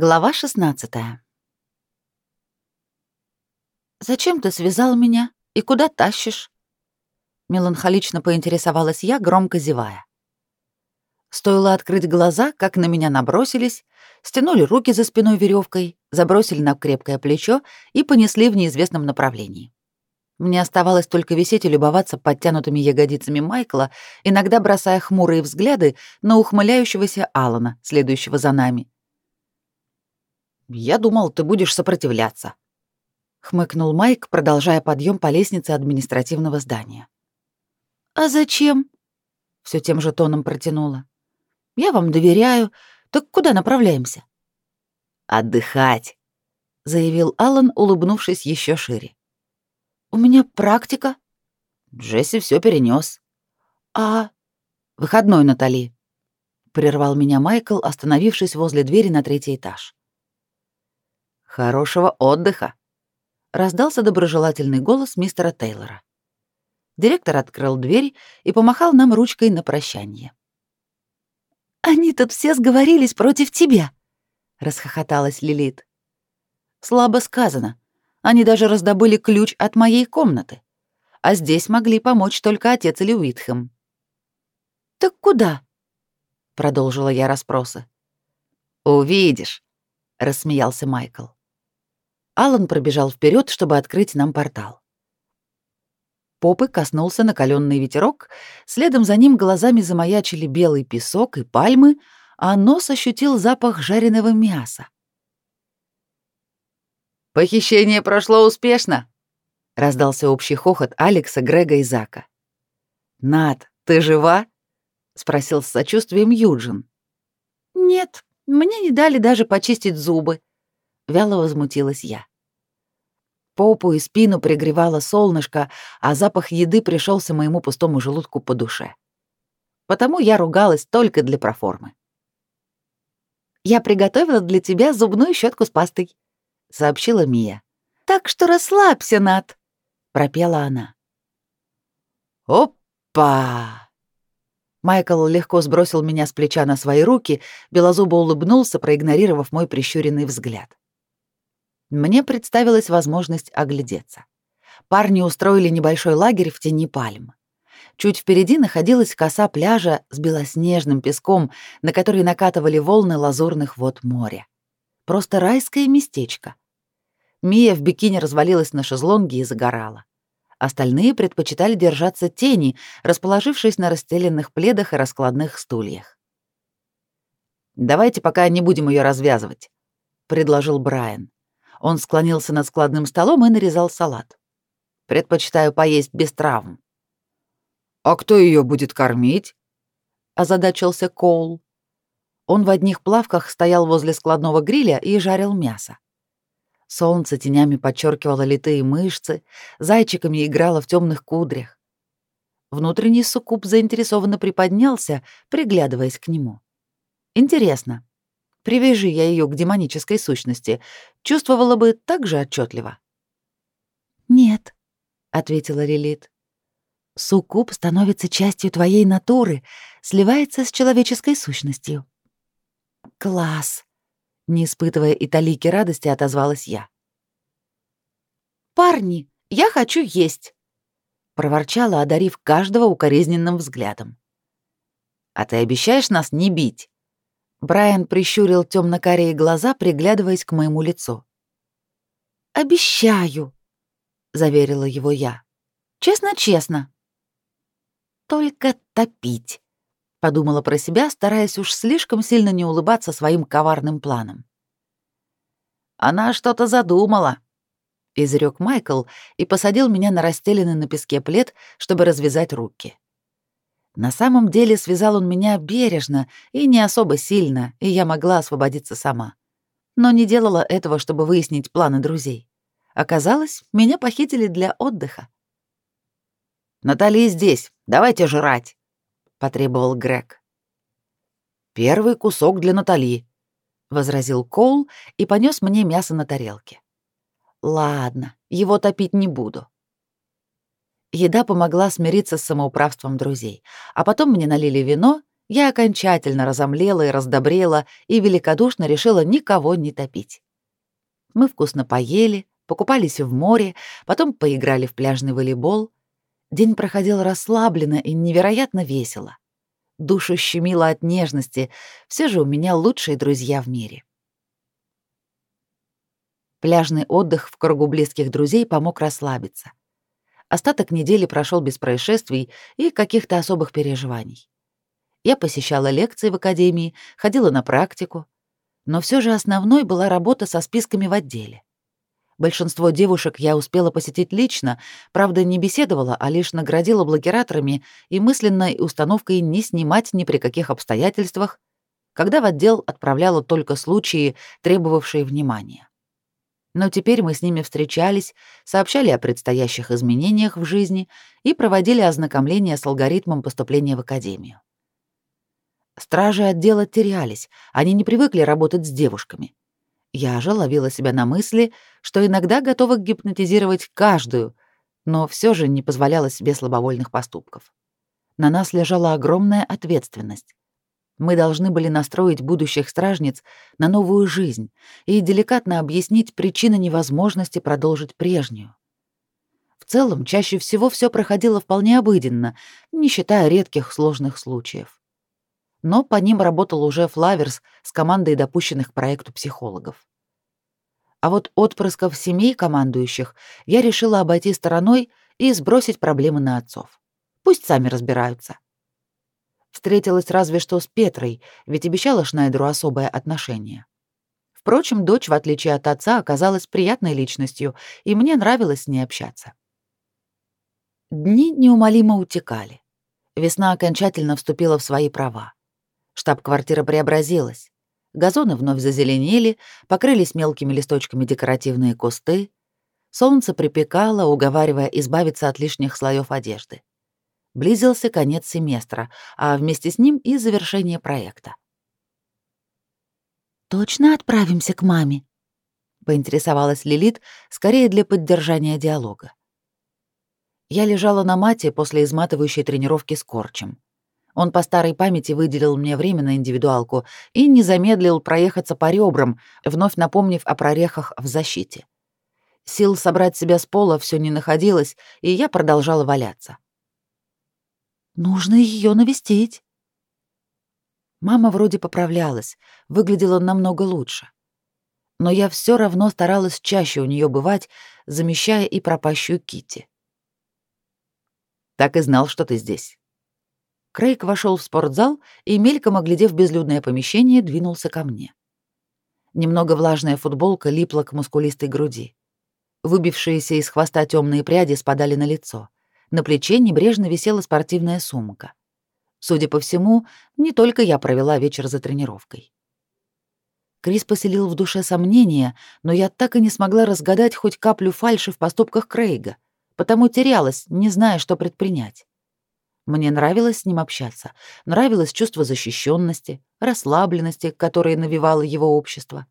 Глава 16 «Зачем ты связал меня и куда тащишь?» Меланхолично поинтересовалась я, громко зевая. Стоило открыть глаза, как на меня набросились, стянули руки за спиной веревкой, забросили на крепкое плечо и понесли в неизвестном направлении. Мне оставалось только висеть и любоваться подтянутыми ягодицами Майкла, иногда бросая хмурые взгляды на ухмыляющегося Алана, следующего за нами — «Я думал, ты будешь сопротивляться», — хмыкнул Майк, продолжая подъем по лестнице административного здания. «А зачем?» — все тем же тоном протянула. «Я вам доверяю. Так куда направляемся?» «Отдыхать», — заявил Алан, улыбнувшись еще шире. «У меня практика». Джесси все перенес. «А...» «Выходной, Натали», — прервал меня Майкл, остановившись возле двери на третий этаж. «Хорошего отдыха!» — раздался доброжелательный голос мистера Тейлора. Директор открыл дверь и помахал нам ручкой на прощание. «Они тут все сговорились против тебя!» — расхохоталась Лилит. «Слабо сказано. Они даже раздобыли ключ от моей комнаты. А здесь могли помочь только отец или Уитхэм». «Так куда?» — продолжила я расспросы. «Увидишь», — рассмеялся Майкл. Алан пробежал вперед, чтобы открыть нам портал. Попы коснулся накаленный ветерок, следом за ним глазами замаячили белый песок и пальмы, а нос ощутил запах жареного мяса. «Похищение прошло успешно!» — раздался общий хохот Алекса, Грега и Зака. «Над, ты жива?» — спросил с сочувствием Юджин. «Нет, мне не дали даже почистить зубы», — вяло возмутилась я. Попу и спину пригревало солнышко, а запах еды пришелся моему пустому желудку по душе. Потому я ругалась только для проформы. «Я приготовила для тебя зубную щетку с пастой», — сообщила Мия. «Так что расслабься, Над», — пропела она. «Опа!» Майкл легко сбросил меня с плеча на свои руки, белозубо улыбнулся, проигнорировав мой прищуренный взгляд. Мне представилась возможность оглядеться. Парни устроили небольшой лагерь в тени пальм. Чуть впереди находилась коса пляжа с белоснежным песком, на который накатывали волны лазурных вод моря. Просто райское местечко. Мия в бикини развалилась на шезлонге и загорала. Остальные предпочитали держаться тени, расположившись на расстеленных пледах и раскладных стульях. «Давайте пока не будем ее развязывать», — предложил Брайан. Он склонился над складным столом и нарезал салат. Предпочитаю поесть без травм. А кто ее будет кормить? озадачился Коул. Он в одних плавках стоял возле складного гриля и жарил мясо. Солнце тенями подчеркивало литые мышцы, зайчиками играло в темных кудрях. Внутренний суккуб заинтересованно приподнялся, приглядываясь к нему. Интересно, Привяжи я ее к демонической сущности, чувствовала бы так же отчетливо. «Нет», — ответила Лилит. «Суккуб становится частью твоей натуры, сливается с человеческой сущностью». «Класс!» — не испытывая и талики радости, отозвалась я. «Парни, я хочу есть!» — проворчала, одарив каждого укоризненным взглядом. «А ты обещаешь нас не бить?» Брайан прищурил темно-карие глаза, приглядываясь к моему лицу. «Обещаю», — заверила его я. «Честно-честно». «Только топить», — подумала про себя, стараясь уж слишком сильно не улыбаться своим коварным планом. «Она что-то задумала», — изрек Майкл и посадил меня на расстеленный на песке плед, чтобы развязать руки. На самом деле связал он меня бережно и не особо сильно, и я могла освободиться сама. Но не делала этого, чтобы выяснить планы друзей. Оказалось, меня похитили для отдыха. «Натали здесь, давайте жрать», — потребовал Грег. «Первый кусок для Натали», — возразил Коул и понес мне мясо на тарелке. «Ладно, его топить не буду». Еда помогла смириться с самоуправством друзей, а потом мне налили вино, я окончательно разомлела и раздобрела и великодушно решила никого не топить. Мы вкусно поели, покупались в море, потом поиграли в пляжный волейбол. День проходил расслабленно и невероятно весело. Душу щемило от нежности, все же у меня лучшие друзья в мире. Пляжный отдых в кругу близких друзей помог расслабиться. Остаток недели прошел без происшествий и каких-то особых переживаний. Я посещала лекции в академии, ходила на практику, но все же основной была работа со списками в отделе. Большинство девушек я успела посетить лично, правда, не беседовала, а лишь наградила блокираторами и мысленной установкой не снимать ни при каких обстоятельствах, когда в отдел отправляла только случаи, требовавшие внимания. Но теперь мы с ними встречались, сообщали о предстоящих изменениях в жизни и проводили ознакомление с алгоритмом поступления в академию. Стражи отдела терялись, они не привыкли работать с девушками. Я же ловила себя на мысли, что иногда готова гипнотизировать каждую, но все же не позволяла себе слабовольных поступков. На нас лежала огромная ответственность. Мы должны были настроить будущих стражниц на новую жизнь и деликатно объяснить причины невозможности продолжить прежнюю. В целом, чаще всего все проходило вполне обыденно, не считая редких сложных случаев но по ним работал уже Флаверс с командой допущенных к проекту психологов. А вот отпрысков семей командующих я решила обойти стороной и сбросить проблемы на отцов. Пусть сами разбираются. Встретилась разве что с Петрой, ведь обещала Шнайдеру особое отношение. Впрочем, дочь, в отличие от отца, оказалась приятной личностью, и мне нравилось с ней общаться. Дни неумолимо утекали. Весна окончательно вступила в свои права. Штаб-квартира преобразилась. Газоны вновь зазеленели, покрылись мелкими листочками декоративные кусты. Солнце припекало, уговаривая избавиться от лишних слоев одежды. Близился конец семестра, а вместе с ним и завершение проекта. «Точно отправимся к маме?» — поинтересовалась Лилит, скорее для поддержания диалога. Я лежала на мате после изматывающей тренировки с корчем. Он по старой памяти выделил мне время на индивидуалку и не замедлил проехаться по ребрам, вновь напомнив о прорехах в защите. Сил собрать себя с пола все не находилось, и я продолжала валяться. «Нужно ее навестить». Мама вроде поправлялась, выглядела намного лучше. Но я все равно старалась чаще у нее бывать, замещая и пропащую Кити. Так и знал, что ты здесь. Крейг вошел в спортзал и, мельком оглядев безлюдное помещение, двинулся ко мне. Немного влажная футболка липла к мускулистой груди. Выбившиеся из хвоста темные пряди спадали на лицо. На плече небрежно висела спортивная сумка. Судя по всему, не только я провела вечер за тренировкой. Крис поселил в душе сомнения, но я так и не смогла разгадать хоть каплю фальши в поступках Крейга, потому терялась, не зная, что предпринять. Мне нравилось с ним общаться, нравилось чувство защищенности, расслабленности, которое навевало его общество.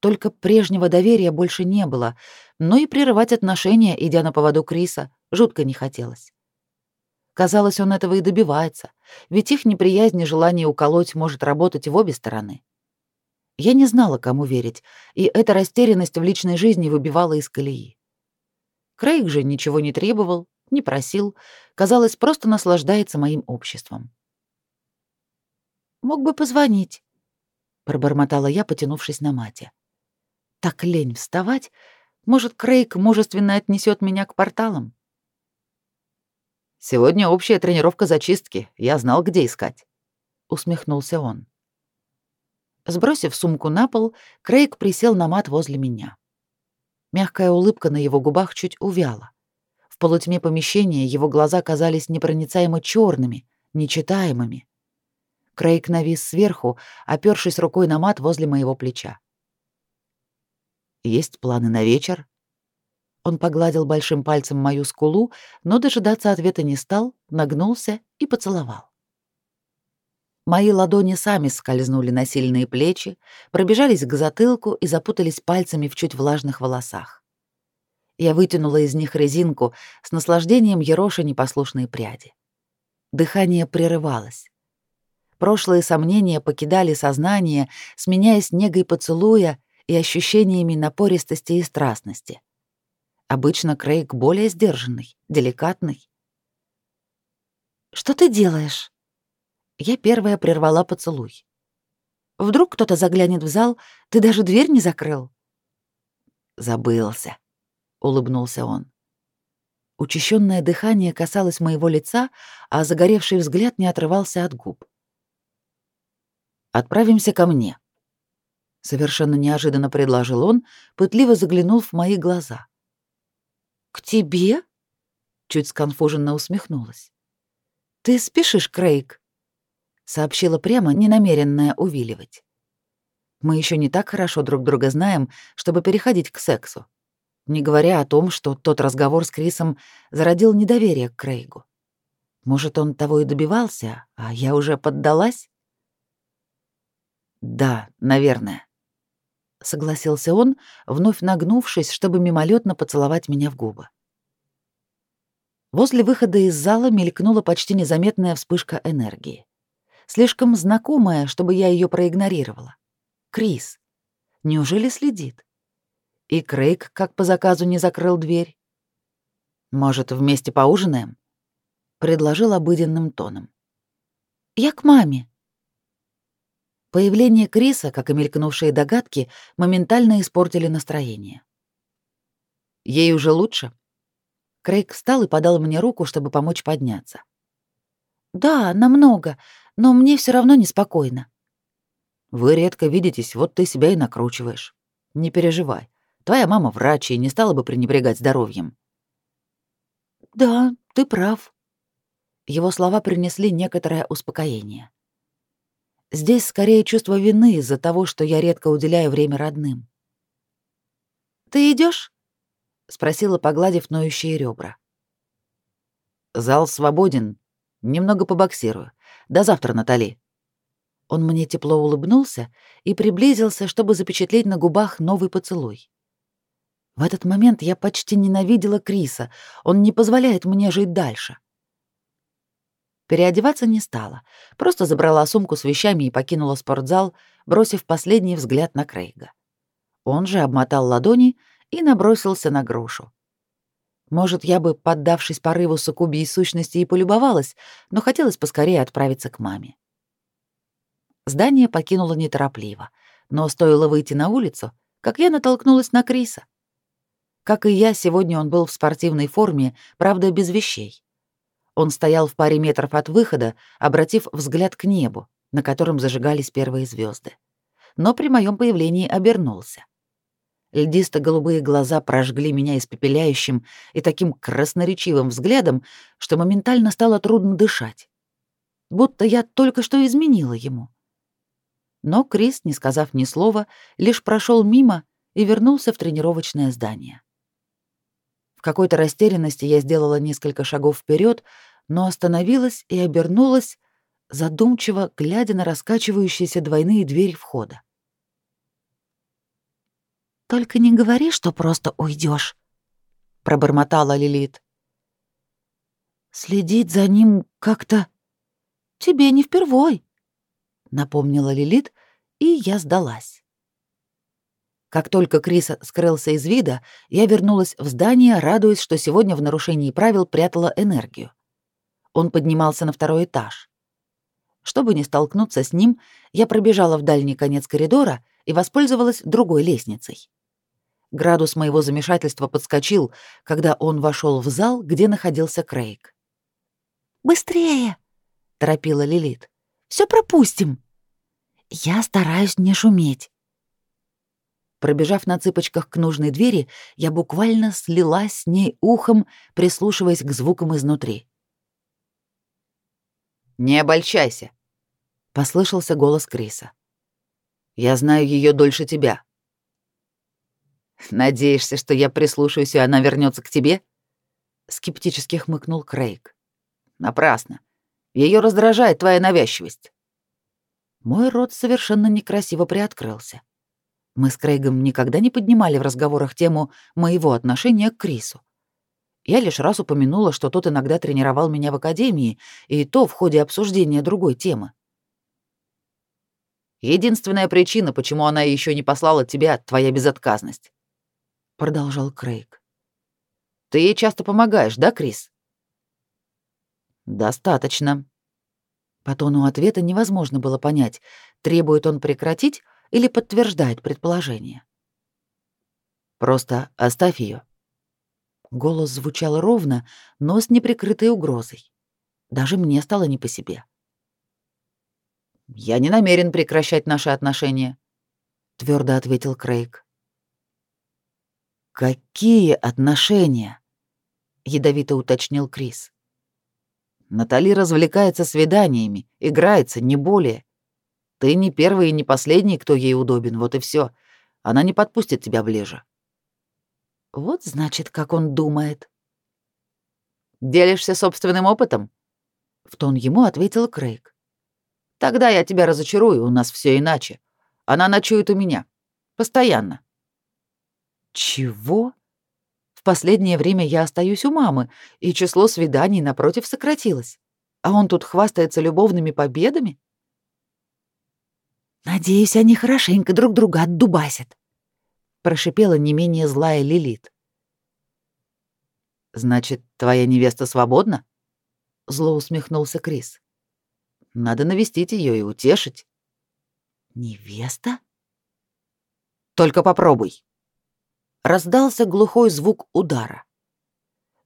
Только прежнего доверия больше не было, но и прерывать отношения, идя на поводу Криса, жутко не хотелось. Казалось, он этого и добивается, ведь их неприязнь и желание уколоть может работать в обе стороны. Я не знала, кому верить, и эта растерянность в личной жизни выбивала из колеи. Крейг же ничего не требовал, не просил, казалось, просто наслаждается моим обществом. «Мог бы позвонить», — пробормотала я, потянувшись на мате. «Так лень вставать. Может, Крейг мужественно отнесет меня к порталам?» «Сегодня общая тренировка зачистки. Я знал, где искать», — усмехнулся он. Сбросив сумку на пол, Крейг присел на мат возле меня. Мягкая улыбка на его губах чуть увяла. В полутьме помещения его глаза казались непроницаемо черными, нечитаемыми. Крейг навис сверху, опёршись рукой на мат возле моего плеча. «Есть планы на вечер?» Он погладил большим пальцем мою скулу, но дожидаться ответа не стал, нагнулся и поцеловал. Мои ладони сами скользнули на сильные плечи, пробежались к затылку и запутались пальцами в чуть влажных волосах. Я вытянула из них резинку, с наслаждением ероша непослушные пряди. Дыхание прерывалось. Прошлые сомнения покидали сознание, сменяясь негой поцелуя и ощущениями напористости и страстности. Обычно Крейг более сдержанный, деликатный. «Что ты делаешь?» Я первая прервала поцелуй. «Вдруг кто-то заглянет в зал, ты даже дверь не закрыл?» «Забылся», — улыбнулся он. Учащенное дыхание касалось моего лица, а загоревший взгляд не отрывался от губ. «Отправимся ко мне», — совершенно неожиданно предложил он, пытливо заглянул в мои глаза. «К тебе?» — чуть сконфуженно усмехнулась. «Ты спешишь, Крейг?» — сообщила прямо, ненамеренная увиливать. «Мы еще не так хорошо друг друга знаем, чтобы переходить к сексу, не говоря о том, что тот разговор с Крисом зародил недоверие к Крейгу. Может, он того и добивался, а я уже поддалась?» «Да, наверное», — согласился он, вновь нагнувшись, чтобы мимолетно поцеловать меня в губы. Возле выхода из зала мелькнула почти незаметная вспышка энергии. Слишком знакомая, чтобы я ее проигнорировала. Крис. Неужели следит? И Крейг, как по заказу, не закрыл дверь. «Может, вместе поужинаем?» — предложил обыденным тоном. «Я к маме», Появление Криса, как и мелькнувшие догадки, моментально испортили настроение. Ей уже лучше. Крейг встал и подал мне руку, чтобы помочь подняться. Да, намного, но мне все равно неспокойно. Вы редко видитесь, вот ты себя и накручиваешь. Не переживай. Твоя мама врач и не стала бы пренебрегать здоровьем. Да, ты прав. Его слова принесли некоторое успокоение. Здесь скорее чувство вины из-за того, что я редко уделяю время родным. «Ты идешь? спросила, погладив ноющие ребра. «Зал свободен. Немного побоксирую. До завтра, Натали». Он мне тепло улыбнулся и приблизился, чтобы запечатлеть на губах новый поцелуй. В этот момент я почти ненавидела Криса. Он не позволяет мне жить дальше. Переодеваться не стала, просто забрала сумку с вещами и покинула спортзал, бросив последний взгляд на Крейга. Он же обмотал ладони и набросился на грушу. Может, я бы, поддавшись порыву суккубии сущности, и полюбовалась, но хотелось поскорее отправиться к маме. Здание покинула неторопливо, но стоило выйти на улицу, как я натолкнулась на Криса. Как и я, сегодня он был в спортивной форме, правда, без вещей. Он стоял в паре метров от выхода, обратив взгляд к небу, на котором зажигались первые звезды. Но при моем появлении обернулся. Льдисто-голубые глаза прожгли меня испепеляющим и таким красноречивым взглядом, что моментально стало трудно дышать. Будто я только что изменила ему. Но Крис, не сказав ни слова, лишь прошел мимо и вернулся в тренировочное здание. В какой-то растерянности я сделала несколько шагов вперед, но остановилась и обернулась, задумчиво глядя на раскачивающиеся двойные двери входа. «Только не говори, что просто уйдешь, пробормотала Лилит. «Следить за ним как-то тебе не впервой», — напомнила Лилит, и я сдалась. Как только Крис скрылся из вида, я вернулась в здание, радуясь, что сегодня в нарушении правил прятала энергию. Он поднимался на второй этаж. Чтобы не столкнуться с ним, я пробежала в дальний конец коридора и воспользовалась другой лестницей. Градус моего замешательства подскочил, когда он вошел в зал, где находился Крейг. «Быстрее!» — торопила Лилит. «Все пропустим!» «Я стараюсь не шуметь». Пробежав на цыпочках к нужной двери, я буквально слилась с ней ухом, прислушиваясь к звукам изнутри. «Не обольщайся», — послышался голос Криса. «Я знаю ее дольше тебя». «Надеешься, что я прислушаюсь, и она вернется к тебе?» — скептически хмыкнул Крейг. «Напрасно. Ее раздражает твоя навязчивость». Мой рот совершенно некрасиво приоткрылся. Мы с Крейгом никогда не поднимали в разговорах тему моего отношения к Крису. Я лишь раз упомянула, что тот иногда тренировал меня в академии, и то в ходе обсуждения другой темы. Единственная причина, почему она еще не послала тебя, твоя безотказность. Продолжал Крейг. Ты ей часто помогаешь, да, Крис? Достаточно. По тону ответа невозможно было понять, требует он прекратить или подтверждает предположение. Просто оставь ее. Голос звучал ровно, но с неприкрытой угрозой. Даже мне стало не по себе. «Я не намерен прекращать наши отношения», — твердо ответил Крейг. «Какие отношения?» — ядовито уточнил Крис. «Натали развлекается свиданиями, играется, не более. Ты не первый и не последний, кто ей удобен, вот и все. Она не подпустит тебя ближе». Вот значит, как он думает. «Делишься собственным опытом?» — в тон ему ответил Крейг. Тогда я тебя разочарую, у нас все иначе. Она ночует у меня. Постоянно. Чего? В последнее время я остаюсь у мамы, и число свиданий напротив сократилось. А он тут хвастается любовными победами? Надеюсь, они хорошенько друг друга отдубасят, прошипела не менее злая Лилит. Значит, твоя невеста свободна? Зло усмехнулся Крис. Надо навестить ее и утешить. Невеста? Только попробуй. Раздался глухой звук удара.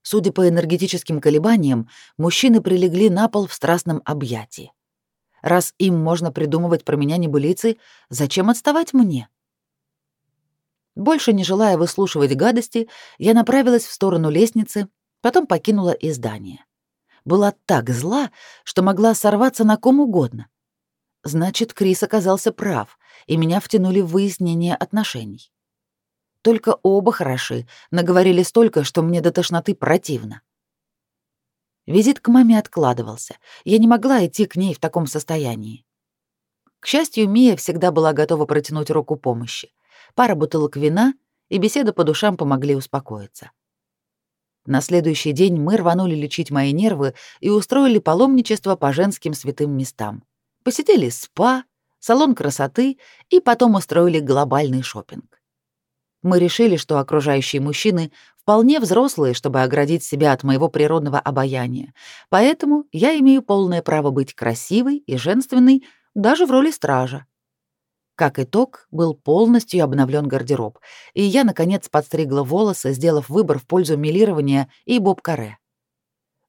Судя по энергетическим колебаниям, мужчины прилегли на пол в страстном объятии. Раз им можно придумывать про меня небылицы, зачем отставать мне? Больше не желая выслушивать гадости, я направилась в сторону лестницы, потом покинула и здание была так зла, что могла сорваться на ком угодно. Значит, Крис оказался прав, и меня втянули в выяснение отношений. Только оба хороши, наговорили столько, что мне до тошноты противно. Визит к маме откладывался. Я не могла идти к ней в таком состоянии. К счастью, Мия всегда была готова протянуть руку помощи. Пара бутылок вина и беседа по душам помогли успокоиться. На следующий день мы рванули лечить мои нервы и устроили паломничество по женским святым местам. Посетили спа, салон красоты и потом устроили глобальный шопинг. Мы решили, что окружающие мужчины вполне взрослые, чтобы оградить себя от моего природного обаяния, поэтому я имею полное право быть красивой и женственной даже в роли стража. Как итог, был полностью обновлен гардероб, и я, наконец, подстригла волосы, сделав выбор в пользу милирования и боб-каре.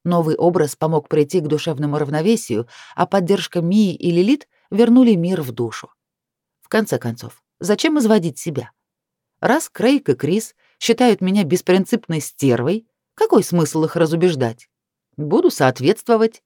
Новый образ помог прийти к душевному равновесию, а поддержка Мии и Лилит вернули мир в душу. В конце концов, зачем изводить себя? Раз Крейг и Крис считают меня беспринципной стервой, какой смысл их разубеждать? Буду соответствовать.